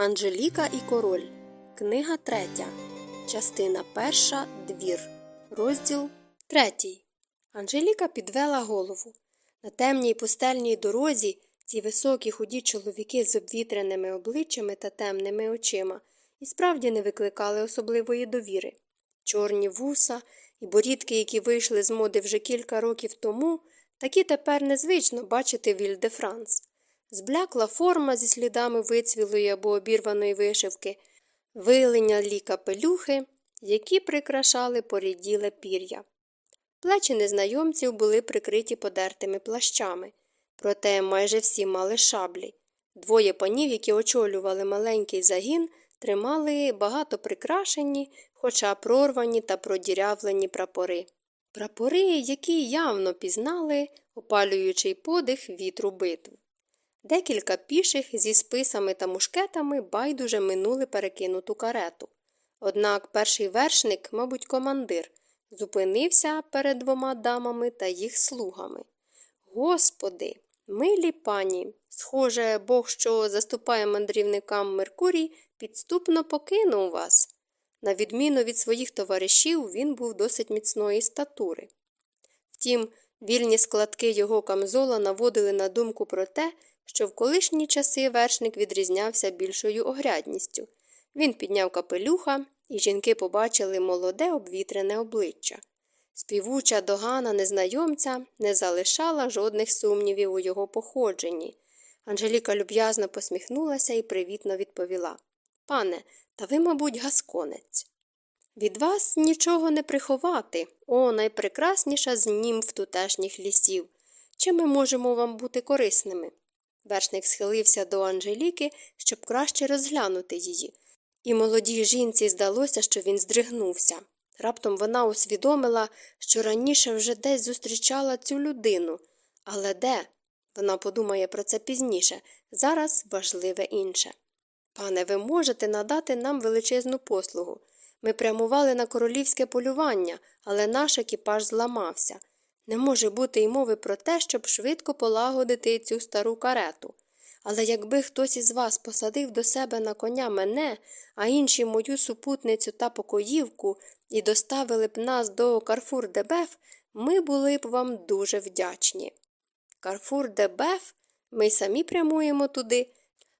Анжеліка і король. Книга третя. Частина перша. Двір. Розділ третій. Анжеліка підвела голову. На темній пустельній дорозі ці високі худі чоловіки з обвітреними обличчями та темними очима і справді не викликали особливої довіри. Чорні вуса і борідки, які вийшли з моди вже кілька років тому, такі тепер незвично бачити в Іль-де-Франс. Зблякла форма зі слідами вицвілої або обірваної вишивки, вилинялі капелюхи, які прикрашали поріділе пір'я. Плечі незнайомців були прикриті подертими плащами, проте майже всі мали шаблі. Двоє панів, які очолювали маленький загін, тримали багато прикрашені, хоча прорвані та продірявлені прапори. Прапори, які явно пізнали, опалюючий подих вітру битв. Декілька піших зі списами та мушкетами байдуже минули перекинуту карету. Однак перший вершник, мабуть, командир, зупинився перед двома дамами та їх слугами. Господи, милі пані, схоже, Бог, що заступає мандрівникам Меркурій, підступно покинув вас. На відміну від своїх товаришів, він був досить міцної статури. Втім, вільні складки його камзола наводили на думку про те, що в колишні часи вершник відрізнявся більшою огрядністю. Він підняв капелюха, і жінки побачили молоде обвітрене обличчя. Співуча догана незнайомця не залишала жодних сумнівів у його походженні. Анжеліка люб'язно посміхнулася і привітно відповіла Пане, та ви, мабуть, гасконець. Від вас нічого не приховати, о, найпрекрасніша з німф тутешніх лісів. Чи ми можемо вам бути корисними? Вершник схилився до Анжеліки, щоб краще розглянути її, і молодій жінці здалося, що він здригнувся. Раптом вона усвідомила, що раніше вже десь зустрічала цю людину. Але де? Вона подумає про це пізніше. Зараз важливе інше. Пане, ви можете надати нам величезну послугу. Ми прямували на королівське полювання, але наш екіпаж зламався. Не може бути й мови про те, щоб швидко полагодити цю стару карету. Але якби хтось із вас посадив до себе на коня мене, а інші мою супутницю та покоївку, і доставили б нас до Карфур Дебеф, ми були б вам дуже вдячні. Карфур Дебеф, ми самі прямуємо туди,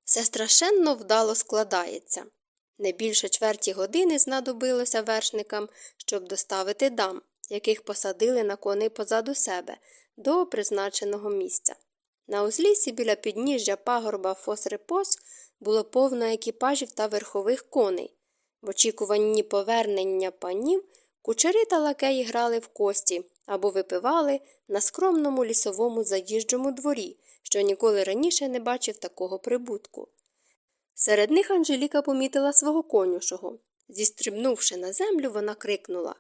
все страшенно вдало складається. Не більше чверті години знадобилося вершникам, щоб доставити дам, яких посадили на кони позаду себе, до призначеного місця. На узліссі біля підніжжя пагорба Фосрепос було повно екіпажів та верхових коней. В очікуванні повернення панів кучери та лакеї грали в кості або випивали на скромному лісовому заїжджому дворі, що ніколи раніше не бачив такого прибутку. Серед них Анжеліка помітила свого конюшого. Зістрибнувши на землю, вона крикнула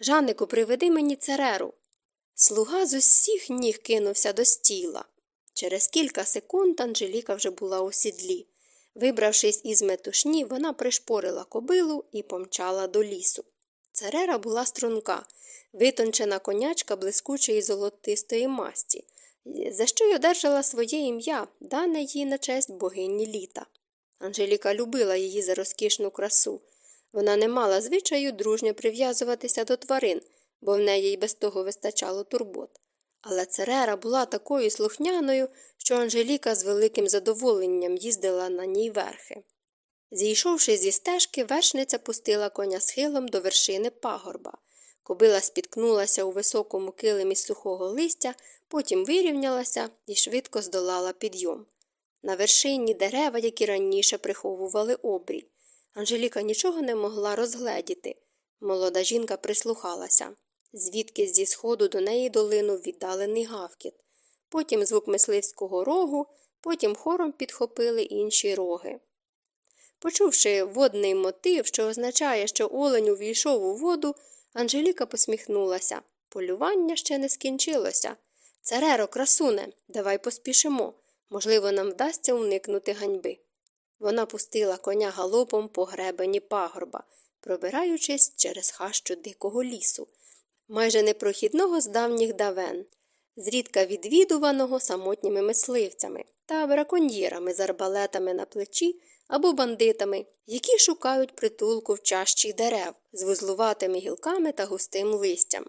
Жаннику, приведи мені цереру. Слуга з усіх ніг кинувся до стіла. Через кілька секунд Анжеліка вже була у сідлі. Вибравшись із метушні, вона пришпорила кобилу і помчала до лісу. Церера була струнка, витончена конячка блискучої золотистої масті, за що й одержала своє ім'я, дане їй на честь богині літа. Анжеліка любила її за розкішну красу. Вона не мала звичаю дружньо прив'язуватися до тварин, бо в неї й без того вистачало турбот. Але Церера була такою слухняною, що Анжеліка з великим задоволенням їздила на ній верхи. Зійшовши зі стежки, вершниця пустила коня схилом до вершини пагорба. Кобила спіткнулася у високому килимі сухого листя, потім вирівнялася і швидко здолала підйом. На вершині дерева, які раніше приховували обрій. Анжеліка нічого не могла розгледіти. Молода жінка прислухалася, звідки зі сходу до неї долинув віддалений гавкіт. Потім звук мисливського рогу, потім хором підхопили інші роги. Почувши водний мотив, що означає, що олень увійшов у воду, Анжеліка посміхнулася. Полювання ще не скінчилося. Цареро, красуне, давай поспішимо. Можливо, нам вдасться уникнути ганьби. Вона пустила коня галопом по гребені пагорба, пробираючись через хащу дикого лісу, майже непрохідного з давніх давен, зрідка відвідуваного самотніми мисливцями та браконьєрами з арбалетами на плечі або бандитами, які шукають притулку в чащі дерев з вузлуватими гілками та густим листям.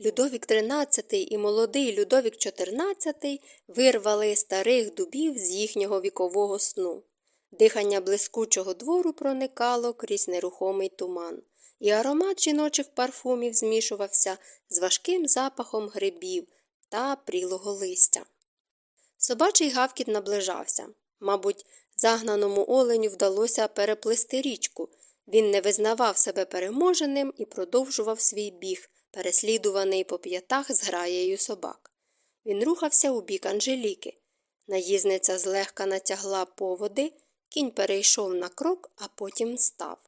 Людовік XIII і молодий Людовік XIV вирвали старих дубів з їхнього вікового сну. Дихання блискучого двору проникало крізь нерухомий туман, і аромат жіночих парфумів змішувався з важким запахом грибів та прілого листя. Собачий гавкіт наближався. Мабуть, загнаному оленю вдалося переплисти річку. Він не визнавав себе переможеним і продовжував свій біг, переслідуваний по п'ятах з граєю собак. Він рухався у бік Анжеліки. Наїзниця злегка натягла поводи, кінь перейшов на крок, а потім став.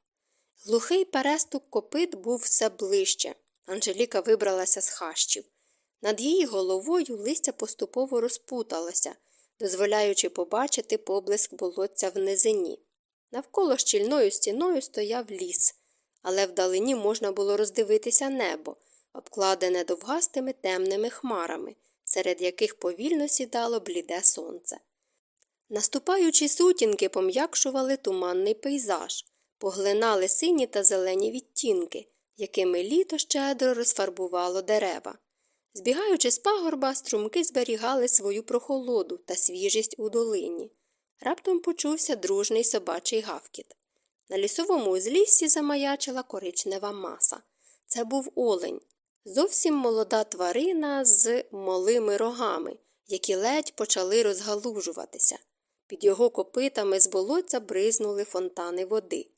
Глухий перестук копит був все ближче. Анжеліка вибралася з хащів. Над її головою листя поступово розпуталося, дозволяючи побачити поблиск болотця в низині. Навколо щільною стіною стояв ліс, але вдалині можна було роздивитися небо, обкладене довгастими темними хмарами, серед яких повільно сідало бліде сонце. Наступаючі сутінки пом'якшували туманний пейзаж, поглинали сині та зелені відтінки, якими літо щедро розфарбувало дерева. Збігаючи з пагорба, струмки зберігали свою прохолоду та свіжість у долині. Раптом почувся дружний собачий гавкіт. На лісовому узліссі замаячила коричнева маса. Це був олень, зовсім молода тварина з малими рогами, які ледь почали розгалужуватися. Під його копитами з болотця бризнули фонтани води.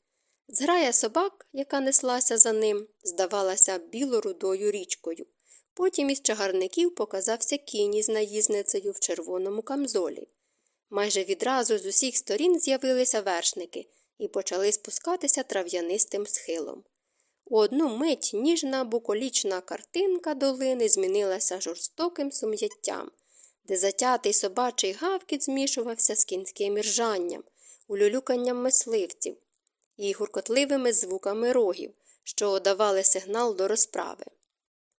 Зграя собак, яка неслася за ним, здавалася білорудою річкою. Потім із чагарників показався кінь із наїзницею в червоному камзолі. Майже відразу з усіх сторін з'явилися вершники і почали спускатися трав'янистим схилом. У одну мить ніжна буколічна картинка долини змінилася жорстоким сум'яттям, де затятий собачий гавкіт змішувався з кінським іржанням, улюлюканням мисливців і гуркотливими звуками рогів, що давали сигнал до розправи.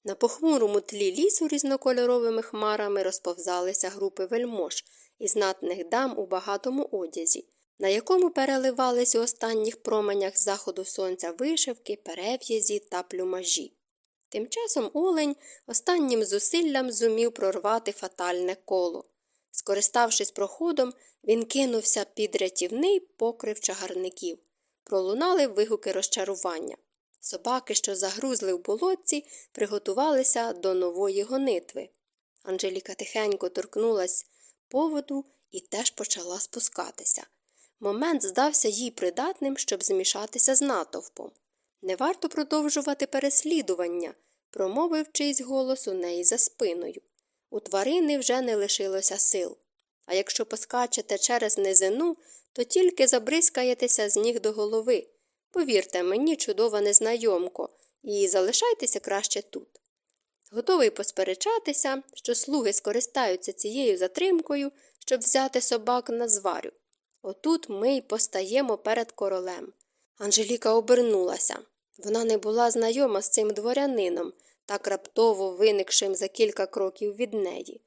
На похмурому тлі лісу різнокольоровими хмарами розповзалися групи вельмож і знатних дам у багатому одязі, на якому переливались у останніх променях заходу сонця вишивки, перев'язі та плюмажі. Тим часом олень останнім зусиллям зумів прорвати фатальне коло. Скориставшись проходом, він кинувся під рятівний покрив чагарників. Пролунали вигуки розчарування. Собаки, що загрузли в болотці, приготувалися до нової гонитви. Анжеліка тихенько торкнулась поводу і теж почала спускатися. Момент здався їй придатним, щоб змішатися з натовпом. Не варто продовжувати переслідування, промовив чийсь голос у неї за спиною. У тварини вже не лишилося сил. А якщо поскачете через низину, то тільки забризкаєтеся з ніг до голови. Повірте мені, чудова незнайомко, і залишайтеся краще тут. Готовий посперечатися, що слуги скористаються цією затримкою, щоб взяти собак на зварю. Отут ми й постаємо перед королем. Анжеліка обернулася. Вона не була знайома з цим дворянином, так раптово виникшим за кілька кроків від неї.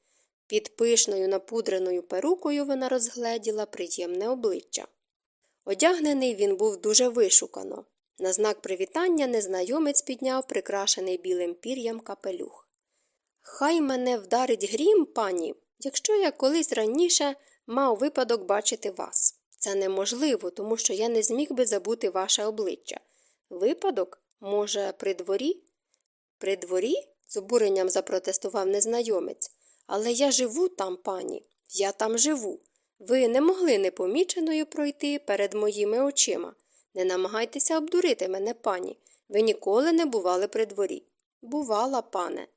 Під пишною напудреною перукою вона розгледіла приємне обличчя. Одягнений він був дуже вишукано. На знак привітання незнайомець підняв прикрашений білим пір'ям капелюх. Хай мене вдарить грім, пані, якщо я колись раніше мав випадок бачити вас. Це неможливо, тому що я не зміг би забути ваше обличчя. Випадок, може, при дворі? При дворі? з обуренням запротестував незнайомець. Але я живу там, пані, я там живу. Ви не могли непоміченою пройти перед моїми очима. Не намагайтеся обдурити мене, пані. Ви ніколи не бували при дворі. Бувала, пане.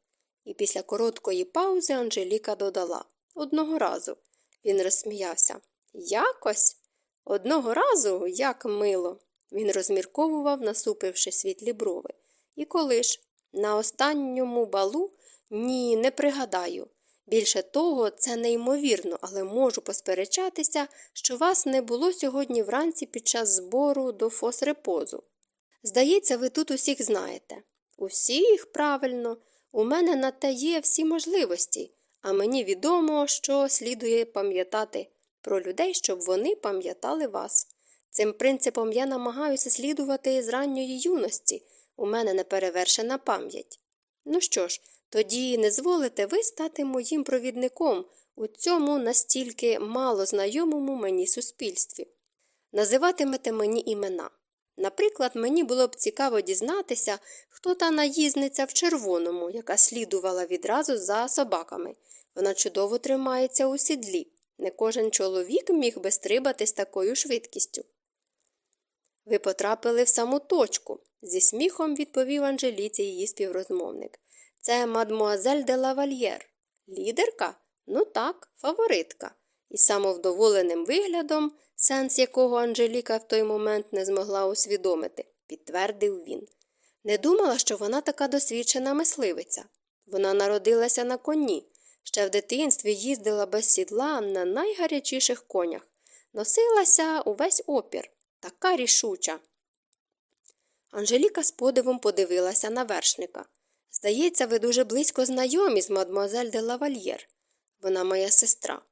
І після короткої паузи Анжеліка додала одного разу. Він розсміявся. Якось? Одного разу, як мило. Він розмірковував, насупивши світлі брови. І коли ж? На останньому балу? Ні, не пригадаю. Більше того, це неймовірно, але можу посперечатися, що вас не було сьогодні вранці під час збору до фосрепозу. Здається, ви тут усіх знаєте. Усіх, правильно, у мене на те є всі можливості, а мені відомо, що слідує пам'ятати про людей, щоб вони пам'ятали вас. Цим принципом я намагаюся слідувати з ранньої юності. У мене неперевершена пам'ять. Ну що ж, тоді не зволите ви стати моїм провідником у цьому настільки мало знайомому мені суспільстві. Називатимете мені імена. Наприклад, мені було б цікаво дізнатися, хто та наїзниця в червоному, яка слідувала відразу за собаками. Вона чудово тримається у сідлі. Не кожен чоловік міг би стрибати з такою швидкістю. Ви потрапили в саму точку, зі сміхом відповів Анжеліці її співрозмовник. Це мадмуазель де лавальєр. Лідерка? Ну так, фаворитка. І самовдоволеним виглядом, сенс якого Анжеліка в той момент не змогла усвідомити, підтвердив він. Не думала, що вона така досвідчена мисливиця. Вона народилася на коні. Ще в дитинстві їздила без сідла на найгарячіших конях, носилася увесь опір, така рішуча. Анжеліка з подивом подивилася на вершника. Здається, ви дуже близько знайомі з мадмуазель де лавальєр. Вона моя сестра.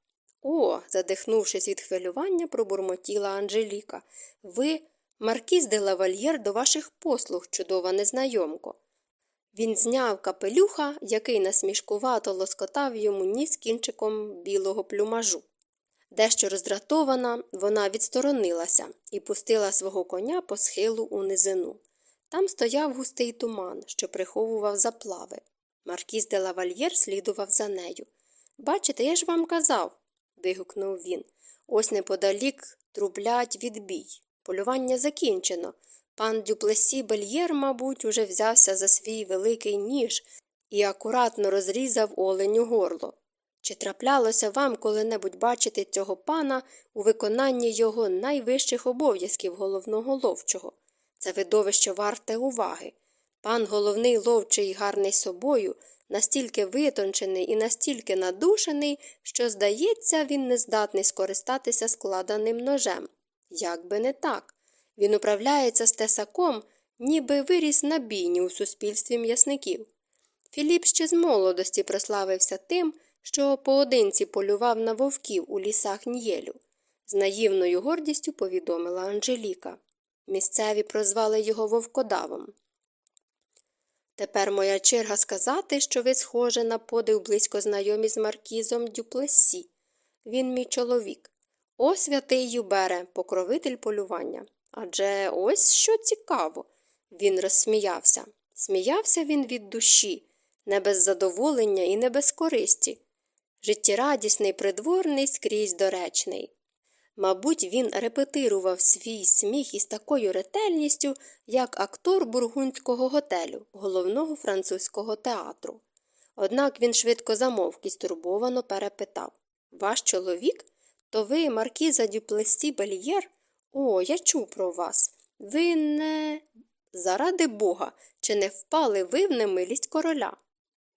О, задихнувшись від хвилювання, пробурмотіла Анжеліка. Ви, маркіз де лавальєр, до ваших послуг, чудова незнайомко. Він зняв капелюха, який насмішкувато лоскотав йому ніс кінчиком білого плюмажу. Дещо роздратована, вона відсторонилася і пустила свого коня по схилу у низину. Там стояв густий туман, що приховував заплави. Маркіз де лавальєр слідував за нею. Бачите, я ж вам казав, вигукнув він. Ось неподалік трублять відбій. Полювання закінчено. Пан Дюплесі Бельєр, мабуть, уже взявся за свій великий ніж і акуратно розрізав оленю горло. Чи траплялося вам коли-небудь бачити цього пана у виконанні його найвищих обов'язків головного ловчого? Це видовище варте уваги. Пан головний ловчий гарний собою, настільки витончений і настільки надушений, що, здається, він не здатний скористатися складеним ножем. Як би не так. Він управляється з тесаком, ніби виріс на бійні у суспільстві м'ясників. Філіп ще з молодості прославився тим, що поодинці полював на вовків у лісах Н'єлю. З наївною гордістю повідомила Анжеліка. Місцеві прозвали його вовкодавом. Тепер моя черга сказати, що ви схоже на подив близько знайомі з маркізом Дюплесі. Він мій чоловік. О, святий Юбере, покровитель полювання. Адже ось що цікаво. Він розсміявся. Сміявся він від душі, не без задоволення і не без користі. Життєрадісний придворний скрізь доречний. Мабуть, він репетирував свій сміх із такою ретельністю, як актор бургундського готелю, головного французького театру. Однак він швидко замовк і стурбовано перепитав Ваш чоловік? То ви, маркіза Дюплесі Бельєр? О, я чув про вас. Ви не. Заради бога, чи не впали ви в немилість короля?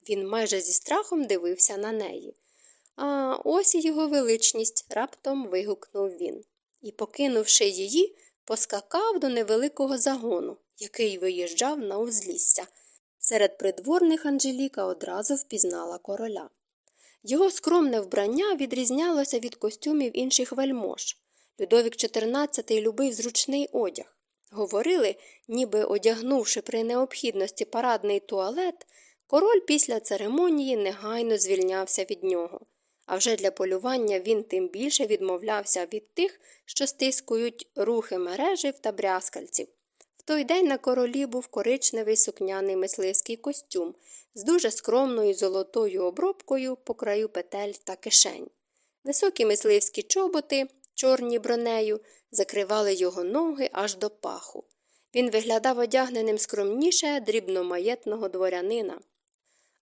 Він майже зі страхом дивився на неї. А ось і його величність, раптом вигукнув він. І, покинувши її, поскакав до невеликого загону, який виїжджав на узлісся. Серед придворних Анжеліка одразу впізнала короля. Його скромне вбрання відрізнялося від костюмів інших вельмож. Людовік XIV любив зручний одяг. Говорили, ніби одягнувши при необхідності парадний туалет, король після церемонії негайно звільнявся від нього. А вже для полювання він тим більше відмовлявся від тих, що стискують рухи мережів та брязкальців. В той день на королі був коричневий сукняний мисливський костюм з дуже скромною золотою обробкою по краю петель та кишень. Високі мисливські чоботи, чорні бронею, закривали його ноги аж до паху. Він виглядав одягненим скромніше дрібномаєтного дворянина.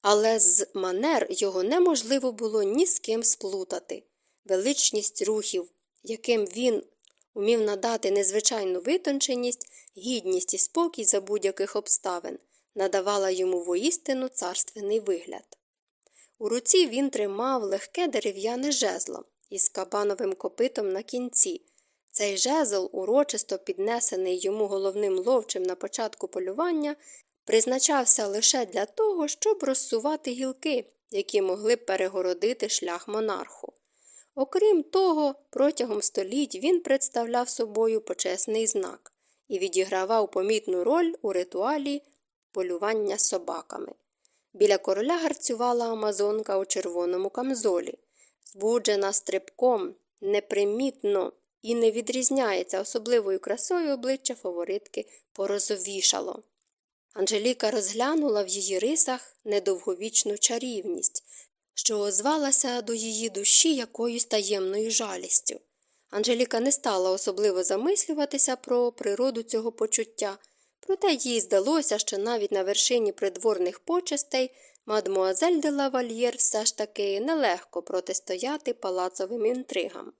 Але з манер його неможливо було ні з ким сплутати. Величність рухів, яким він умів надати незвичайну витонченість, гідність і спокій за будь-яких обставин, надавала йому воістину царственний вигляд. У руці він тримав легке дерев'яне жезло із кабановим копитом на кінці. Цей жезл, урочисто піднесений йому головним ловчим на початку полювання, призначався лише для того, щоб розсувати гілки, які могли б перегородити шлях монарху. Окрім того, протягом століть він представляв собою почесний знак і відігравав помітну роль у ритуалі полювання собаками. Біля короля гарцювала амазонка у червоному камзолі, збуджена стрибком, непримітно і не відрізняється особливою красою обличчя фаворитки порозовішало. Анжеліка розглянула в її рисах недовговічну чарівність, що озвалася до її душі якоюсь таємною жалістю. Анжеліка не стала особливо замислюватися про природу цього почуття, проте їй здалося, що навіть на вершині придворних почестей мадмуазель де Лавальєр все ж таки нелегко протистояти палацовим інтригам.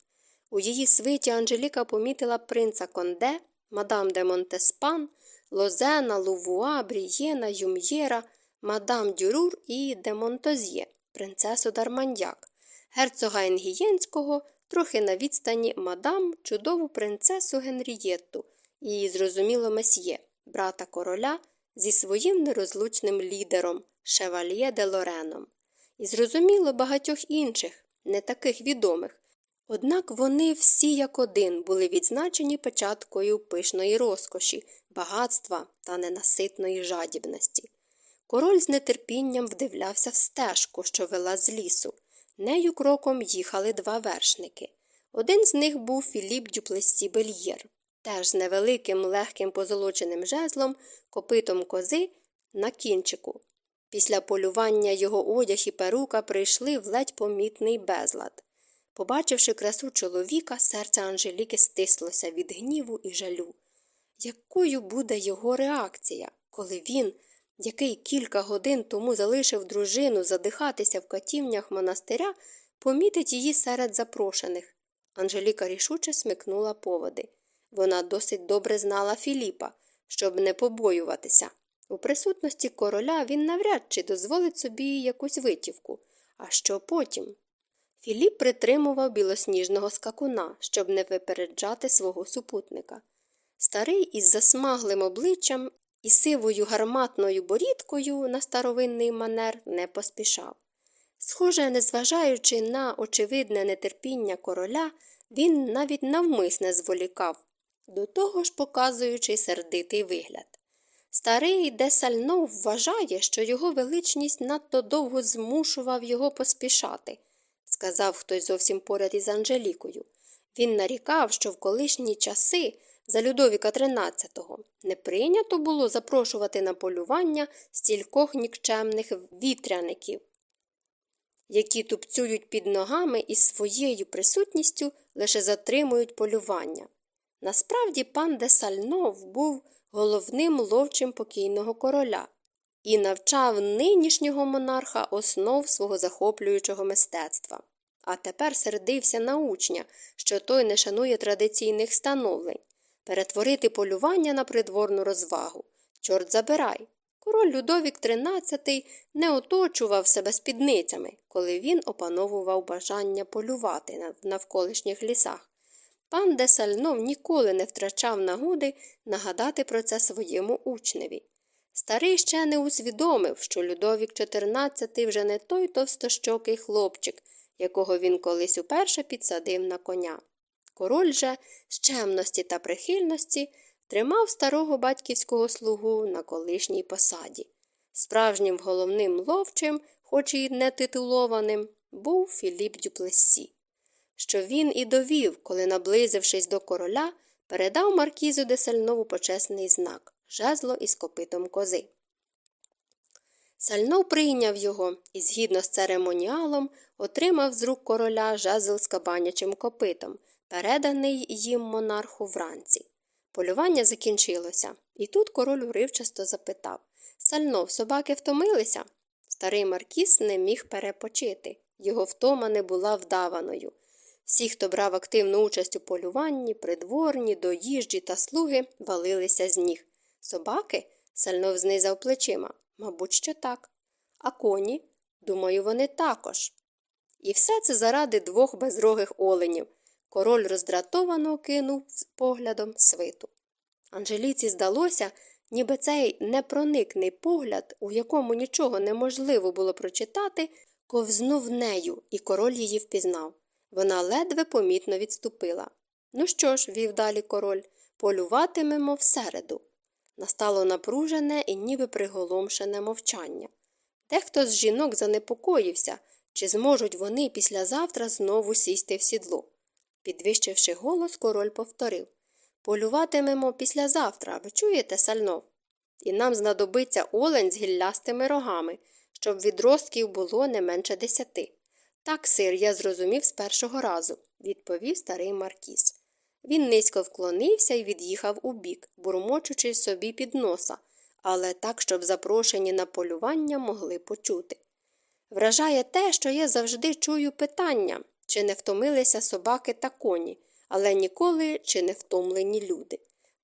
У її свиті Анжеліка помітила принца Конде, мадам де Монтеспан, Лозена, Лувуа, Брієна, Юм'єра, мадам дю Рур і де Монтоз'є, принцесу д'Арманьяк, герцога Енгієнського, трохи на відстані мадам, чудову принцесу Генрієтту і, зрозуміло, месьє, брата короля зі своїм нерозлучним лідером, шевальє де Лореном. І зрозуміло багатьох інших, не таких відомих. Однак вони всі як один були відзначені печаткою пишної розкоші, багатства та ненаситної жадібності. Король з нетерпінням вдивлявся в стежку, що вела з лісу. Нею кроком їхали два вершники. Один з них був Філіп Дюплесі Бельєр, теж з невеликим легким позолоченим жезлом, копитом кози на кінчику. Після полювання його одяг і перука прийшли в ледь помітний безлад. Побачивши красу чоловіка, серце Анжеліки стислося від гніву і жалю. Якою буде його реакція, коли він, який кілька годин тому залишив дружину задихатися в катівнях монастиря, помітить її серед запрошених? Анжеліка рішуче смикнула поводи. Вона досить добре знала Філіпа, щоб не побоюватися. У присутності короля він навряд чи дозволить собі якусь витівку. А що потім? Філіп притримував білосніжного скакуна, щоб не випереджати свого супутника. Старий із засмаглим обличчям і сивою гарматною борідкою на старовинний манер не поспішав. Схоже, незважаючи на очевидне нетерпіння короля, він навіть навмисне зволікав, до того ж показуючи сердитий вигляд. Старий Десальнов вважає, що його величність надто довго змушував його поспішати, сказав хтось зовсім поряд із Анжелікою. Він нарікав, що в колишні часи за Людовіка XIII не прийнято було запрошувати на полювання стількох нікчемних вітряників, які тупцюють під ногами і своєю присутністю лише затримують полювання. Насправді, пан де Сальнов був головним ловчим покійного короля і навчав нинішнього монарха основ свого захоплюючого мистецтва. А тепер сердився на учня, що той не шанує традиційних становлень, перетворити полювання на придворну розвагу. Чорт забирай. Король Людовік XIII не оточував себе спідницями, коли він опановував бажання полювати в навколишніх лісах. Пан де Сальнов ніколи не втрачав нагоди нагадати про це своєму учневі. Старий ще не усвідомив, що Людовік XIV вже не той товстощокий хлопчик, якого він колись уперше підсадив на коня. Король же з чемності та прихильності тримав старого батьківського слугу на колишній посаді. Справжнім головним ловчим, хоч і не титулованим, був Філіп Дюплесі що він і довів, коли, наблизившись до короля, передав маркізу де Сальнову почесний знак жезло із копитом кози. Сальнов прийняв його і, згідно з церемоніалом, отримав з рук короля жезл з кабанячим копитом, переданий їм монарху вранці. Полювання закінчилося, і тут король уривчасто запитав Сальнов, собаки втомилися? Старий Маркіс не міг перепочити. Його втома не була вдаваною. Всі, хто брав активну участь у полюванні, придворні, доїжджі та слуги, валилися з ніг. Собаки? Сальнов знизав плечима. Мабуть, що так. А коні? Думаю, вони також. І все це заради двох безрогих оленів. Король роздратовано кинув поглядом свиту. Анжеліці здалося, ніби цей непроникний погляд, у якому нічого неможливо було прочитати, ковзнув нею, і король її впізнав. Вона ледве помітно відступила. Ну що ж, вів далі король, полюватимемо всереду. Настало напружене і ніби приголомшене мовчання. Дехто з жінок занепокоївся, чи зможуть вони післязавтра знову сісти в сідло. Підвищивши голос, король повторив Полюватимемо післязавтра, ви чуєте, сальнов? І нам знадобиться олень з гіллястими рогами, щоб відростків було не менше десяти. Так, сир, я зрозумів з першого разу, відповів старий Маркіз. Він низько вклонився і від'їхав убік, бурмочучи собі під носа, але так, щоб запрошені на полювання могли почути. Вражає те, що я завжди чую питання, чи не втомилися собаки та коні, але ніколи чи не втомлені люди.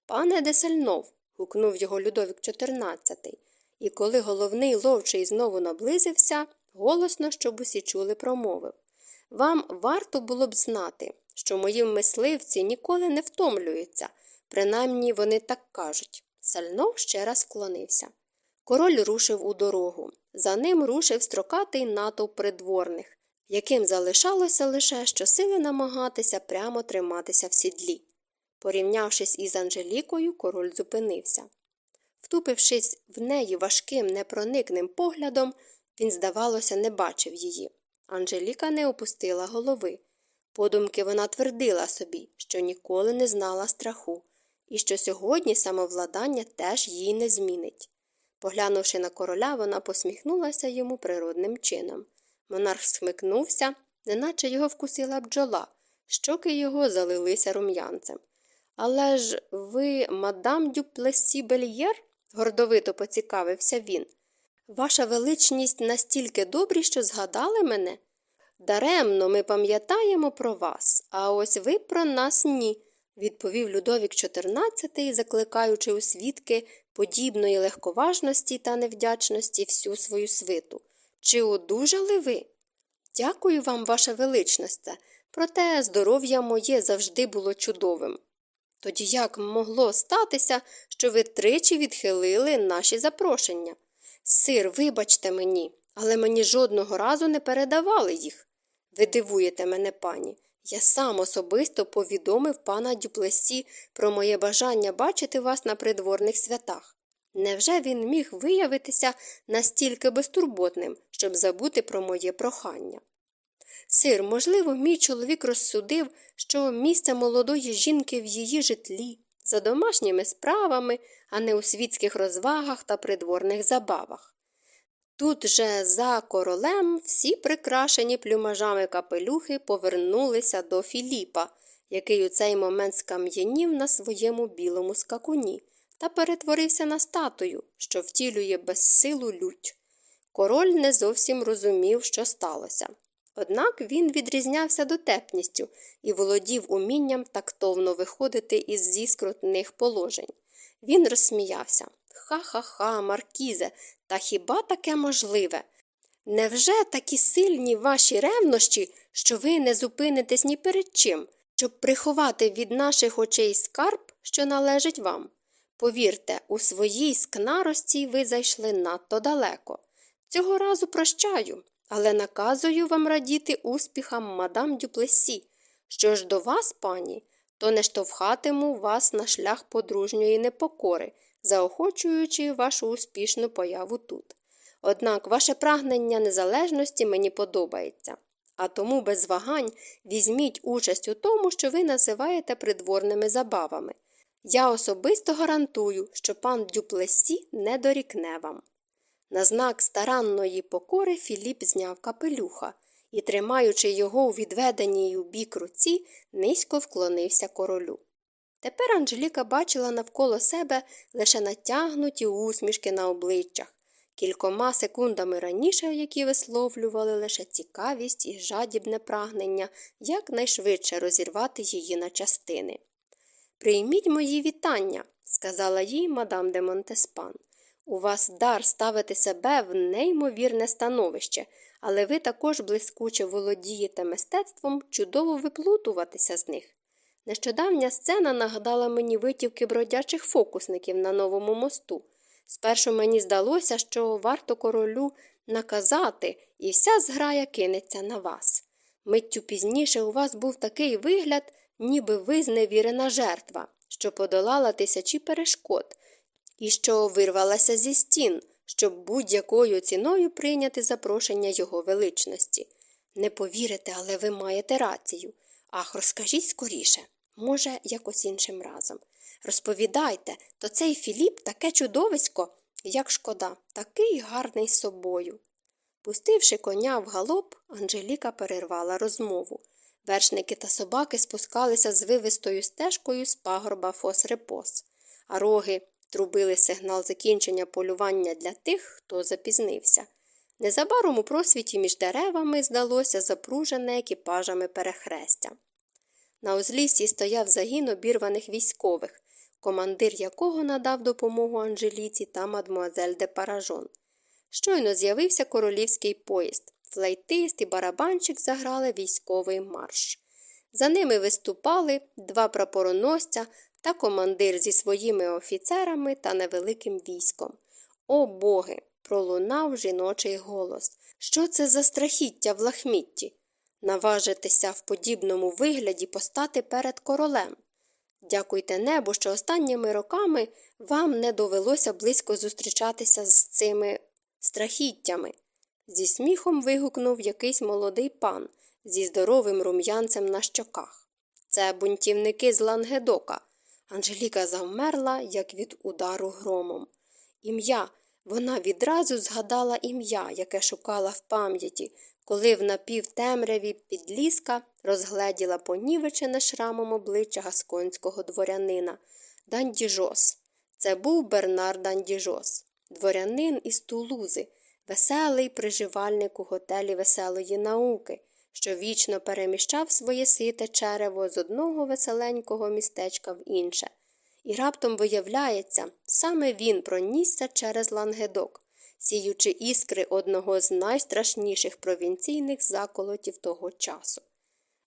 Пане Десельнов, гукнув його Людовік XIV, і коли головний ловчий знову наблизився, голосно, щоб усі чули, промовив Вам варто було б знати, що мої мисливці ніколи не втомлюються, принаймні вони так кажуть. Сальнов ще раз вклонився. Король рушив у дорогу. За ним рушив строкатий натовп придворних, яким залишалося лише щосили намагатися прямо триматися в сідлі. Порівнявшись із Анжелікою, король зупинився. Втупившись в неї важким, непроникним поглядом, він, здавалося, не бачив її. Анжеліка не опустила голови. Подумки вона твердила собі, що ніколи не знала страху, і що сьогодні самовладання теж їй не змінить. Поглянувши на короля, вона посміхнулася йому природним чином. Монарх смикнувся, неначе його вкусила бджола, щоки його залилися рум'янцем. Але ж ви, мадам Дюплесі Бельєр? гордовито поцікавився він. Ваша величність настільки добрі, що згадали мене? Даремно ми пам'ятаємо про вас, а ось ви про нас ні, відповів Людовік XIV, закликаючи у свідки подібної легковажності та невдячності всю свою свиту. Чи одужали ви? Дякую вам, ваша величність, проте здоров'я моє завжди було чудовим. Тоді як могло статися, що ви тричі відхилили наші запрошення? Сир, вибачте мені, але мені жодного разу не передавали їх. Ви дивуєте мене, пані. Я сам особисто повідомив пана Дюплесі про моє бажання бачити вас на придворних святах. Невже він міг виявитися настільки безтурботним, щоб забути про моє прохання? Сир, можливо, мій чоловік розсудив, що місце молодої жінки в її житлі, за домашніми справами, а не у світських розвагах та придворних забавах. Тут же за королем всі прикрашені плюмажами капелюхи повернулися до Філіпа, який у цей момент скам'янів на своєму білому скакуні та перетворився на статую, що втілює безсилу лють. Король не зовсім розумів, що сталося. Однак він відрізнявся дотепністю і володів умінням тактовно виходити із зіскрутних положень. Він розсміявся. Ха-ха-ха, Маркізе, та хіба таке можливе? Невже такі сильні ваші ревнощі, що ви не зупинитесь ні перед чим, щоб приховати від наших очей скарб, що належить вам? Повірте, у своїй скнарості ви зайшли надто далеко. Цього разу прощаю, але наказую вам радіти успіхам мадам Дюплесі. Що ж до вас, пані, то не штовхатиму вас на шлях подружньої непокори, заохочуючи вашу успішну появу тут. Однак ваше прагнення незалежності мені подобається, а тому без вагань візьміть участь у тому, що ви називаєте придворними забавами. Я особисто гарантую, що пан Дюплесі не дорікне вам. На знак старанної покори Філіп зняв капелюха і, тримаючи його у відведеній у бік руці, низько вклонився королю. Тепер Анжеліка бачила навколо себе лише натягнуті усмішки на обличчях, кількома секундами раніше, які висловлювали лише цікавість і жадібне прагнення якнайшвидше розірвати її на частини. Прийміть мої вітання, сказала їй мадам де Монтеспан. У вас дар ставити себе в неймовірне становище, але ви також блискуче володієте мистецтвом чудово виплутуватися з них. Нещодавня сцена нагадала мені витівки бродячих фокусників на новому мосту. Спершу мені здалося, що варто королю наказати, і вся зграя кинеться на вас. Миттю пізніше у вас був такий вигляд, ніби ви зневірена жертва, що подолала тисячі перешкод, і що вирвалася зі стін, щоб будь-якою ціною прийняти запрошення його величності. Не повірите, але ви маєте рацію. Ах, розкажіть скоріше, може, якось іншим разом. Розповідайте, то цей Філіп таке чудовисько, як шкода, такий гарний собою. Пустивши коня в галоп, Анжеліка перервала розмову. Вершники та собаки спускалися звивистою стежкою з пагорба Фос-Репос, а роги трубили сигнал закінчення полювання для тих, хто запізнився. Незабаром у просвіті між деревами здалося запружене екіпажами перехрестя. На узліссі стояв загін обірваних військових, командир якого надав допомогу Анжеліці та мадмуазель де Паражон. Щойно з'явився королівський поїзд. Флейтист і барабанчик заграли військовий марш. За ними виступали два прапороносця та командир зі своїми офіцерами та невеликим військом. О боги! пролунав жіночий голос. Що це за страхіття в лахмітті? Наважитися в подібному вигляді постати перед королем. Дякуйте небу, що останніми роками вам не довелося близько зустрічатися з цими страхіттями. Зі сміхом вигукнув якийсь молодий пан зі здоровим рум'янцем на щоках. Це бунтівники з Лангедока. Анжеліка завмерла, як від удару громом. Ім'я. Вона відразу згадала ім'я, яке шукала в пам'яті, коли в напівтемряві підліска розгледіла понівечене шрамом обличчя гасконського дворянина Дандіжос. Це був Бернар Дандіжос, дворянин із Тулузи, веселий приживальник у готелі веселої науки, що вічно переміщав своє сите черево з одного веселенького містечка в інше. І раптом виявляється, саме він пронісся через лангедок, сіючи іскри одного з найстрашніших провінційних заколотів того часу.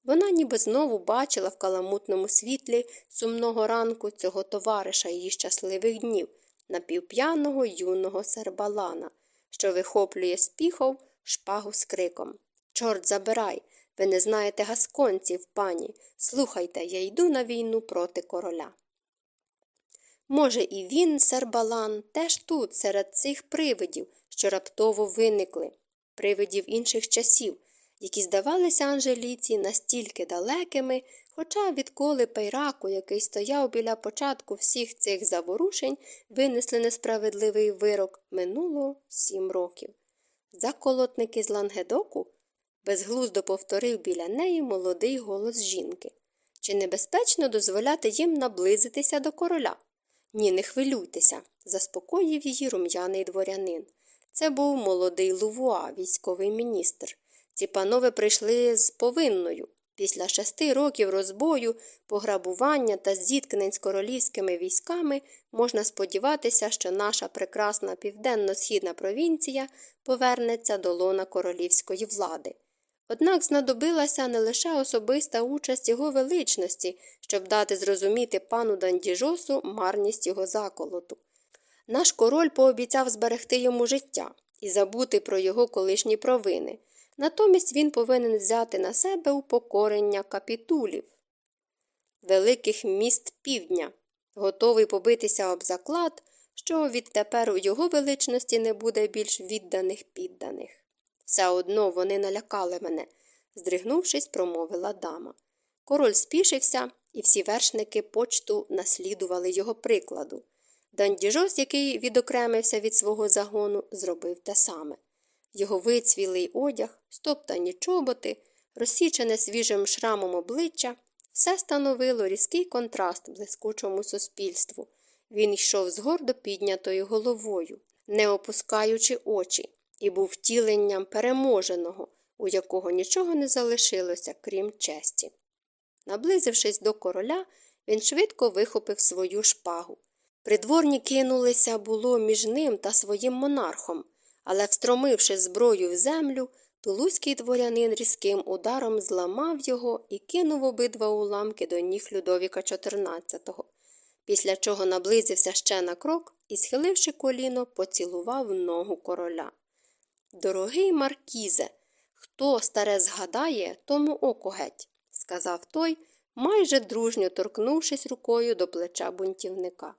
Вона ніби знову бачила в каламутному світлі сумного ранку цього товариша її щасливих днів, напівп'яного юного сербалана, що вихоплює з піхов шпагу з криком Чорт забирай! Ви не знаєте гасконців, пані. Слухайте, я йду на війну проти короля. Може, і він, сербалан, теж тут, серед цих привидів, що раптово виникли, привидів інших часів, які здавалися Анжеліці настільки далекими, хоча відколи Пейраку, який стояв біля початку всіх цих заворушень, винесли несправедливий вирок, минуло сім років. Заколотники з Лангедоку безглуздо повторив біля неї молодий голос жінки. Чи небезпечно дозволяти їм наблизитися до короля? Ні, не хвилюйтеся, заспокоїв її рум'яний дворянин. Це був молодий Лувуа, військовий міністр. Ці панове прийшли з повинною. Після шести років розбою, пограбування та зіткнень з королівськими військами можна сподіватися, що наша прекрасна південно-східна провінція повернеться до лона королівської влади. Однак знадобилася не лише особиста участь його величності, щоб дати зрозуміти пану Дандіжосу марність його заколоту. Наш король пообіцяв зберегти йому життя і забути про його колишні провини. Натомість він повинен взяти на себе упокорення капітулів, великих міст півдня, готовий побитися об заклад, що відтепер у його величності не буде більш відданих підданих. Все одно вони налякали мене, здригнувшись, промовила дама. Король спішився, і всі вершники почту наслідували його прикладу. Дандіжос, який відокремився від свого загону, зробив те саме. Його вицвілий одяг, стоптані чоботи, розсічене свіжим шрамом обличчя, все становило різкий контраст блискучому суспільству. Він йшов з гордо піднятою головою, не опускаючи очі, і був втіленням переможеного, у якого нічого не залишилося, крім честі. Наблизившись до короля, він швидко вихопив свою шпагу. Придворні кинулися було між ним та своїм монархом, але, встромивши зброю в землю, тулузький дворянин різким ударом зламав його і кинув обидва уламки до ніг Людовіка XIV, після чого наблизився ще на крок і, схиливши коліно, поцілував ногу короля. Дорогий Маркізе, Хто старе згадає, тому око геть, сказав той, майже дружньо торкнувшись рукою до плеча бунтівника.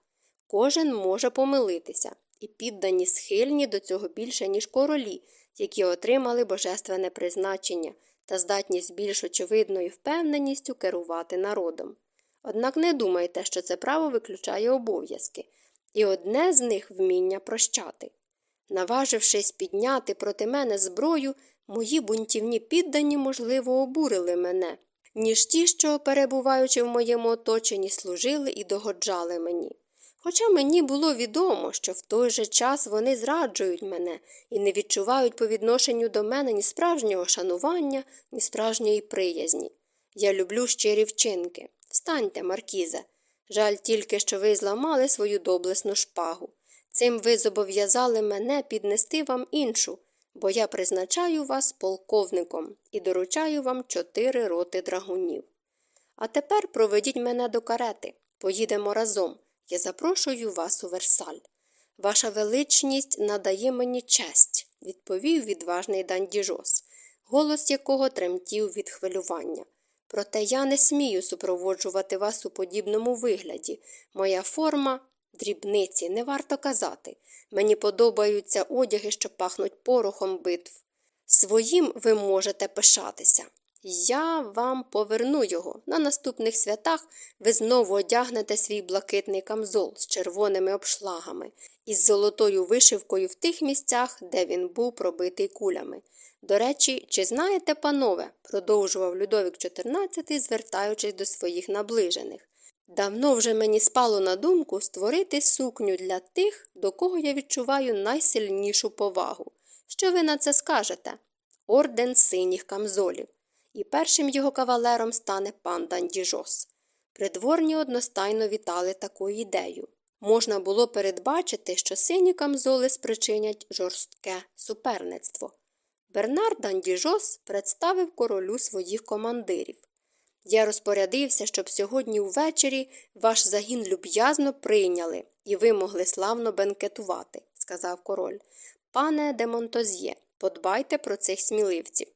Кожен може помилитися, і піддані схильні до цього більше, ніж королі, які отримали божественне призначення та здатність більш очевидною впевненістю керувати народом. Однак не думайте, що це право виключає обов'язки, і одне з них вміння прощати. Наважившись підняти проти мене зброю, мої бунтівні піддані, можливо, обурили мене, ніж ті, що, перебуваючи в моєму оточенні, служили і догоджали мені. Хоча мені було відомо, що в той же час вони зраджують мене і не відчувають по відношенню до мене ні справжнього шанування, ні справжньої приязні. Я люблю щирі вчинки. Встаньте, Маркізе. Жаль тільки, що ви зламали свою доблесну шпагу. Цим ви зобов'язали мене піднести вам іншу, бо я призначаю вас полковником і доручаю вам чотири роти драгунів. А тепер проведіть мене до карети. Поїдемо разом. Я запрошую вас у Версаль. Ваша величність надає мені честь, відповів відважний Дандіжос, голос якого тремтів від хвилювання. Проте я не смію супроводжувати вас у подібному вигляді. Моя форма дрібниці, не варто казати. Мені подобаються одяги, що пахнуть порохом битв. Своїм ви можете пишатися. Я вам поверну його. На наступних святах ви знову одягнете свій блакитний камзол з червоними обшлагами із золотою вишивкою в тих місцях, де він був пробитий кулями. До речі, чи знаєте, панове, продовжував Людовік XIV, звертаючись до своїх наближених. Давно вже мені спало на думку створити сукню для тих, до кого я відчуваю найсильнішу повагу. Що ви на це скажете? Орден синіх камзолів. І першим його кавалером стане пан Дандіжос. Придворні одностайно вітали таку ідею. Можна було передбачити, що сині камзоли спричинять жорстке суперництво. Бернар Дандіжос представив королю своїх командирів. Я розпорядився, щоб сьогодні ввечері ваш загін люб'язно прийняли і ви могли славно бенкетувати, сказав король. Пане де Монтоз'є, подбайте про цих сміливців.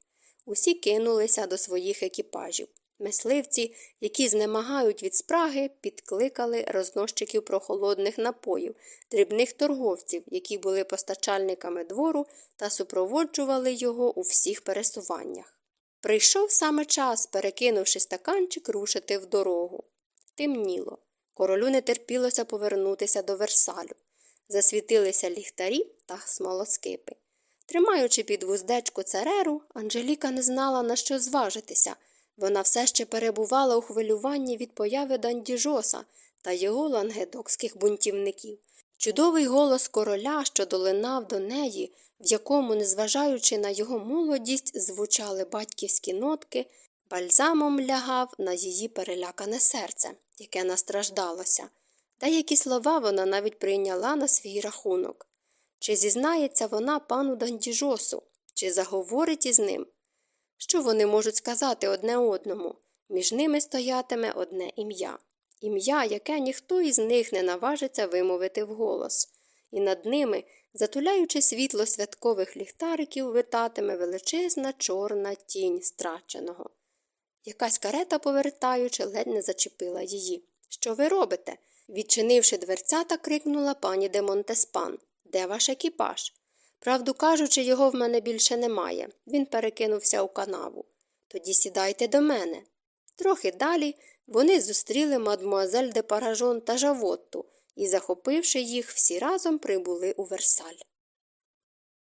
Усі кинулися до своїх екіпажів. Мисливці, які знемагають від спраги, підкликали рознощиків прохолодних напоїв, дрібних торговців, які були постачальниками двору та супроводжували його у всіх пересуваннях. Прийшов саме час, перекинувши стаканчик, рушити в дорогу. Темніло. Королю не терпілося повернутися до Версалю. Засвітилися ліхтарі та смолоскипи. Тримаючи під вуздечку цареру, Анжеліка не знала, на що зважитися. Вона все ще перебувала у хвилюванні від появи Дандіжоса та його лангедокських бунтівників. Чудовий голос короля, що долинав до неї, в якому, незважаючи на його молодість, звучали батьківські нотки, бальзамом лягав на її перелякане серце, яке настраждалося. Деякі слова вона навіть прийняла на свій рахунок. Чи зізнається вона пану Дандіжосу, чи заговорить із ним? Що вони можуть сказати одне одному? Між ними стоятиме одне ім'я. Ім'я, яке ніхто із них не наважиться вимовити вголос, і над ними, затуляючи світло святкових ліхтариків, витатиме величезна чорна тінь страченого. Якась карета, повертаючи, ледь не зачепила її. Що ви робите? Відчинивши дверцята, крикнула пані де Монтеспан. Де ваш екіпаж? Правду кажучи, його в мене більше немає. Він перекинувся у канаву. Тоді сідайте до мене. Трохи далі вони зустріли мадмуазель де Паражон та Жавотту і, захопивши їх, всі разом прибули у Версаль.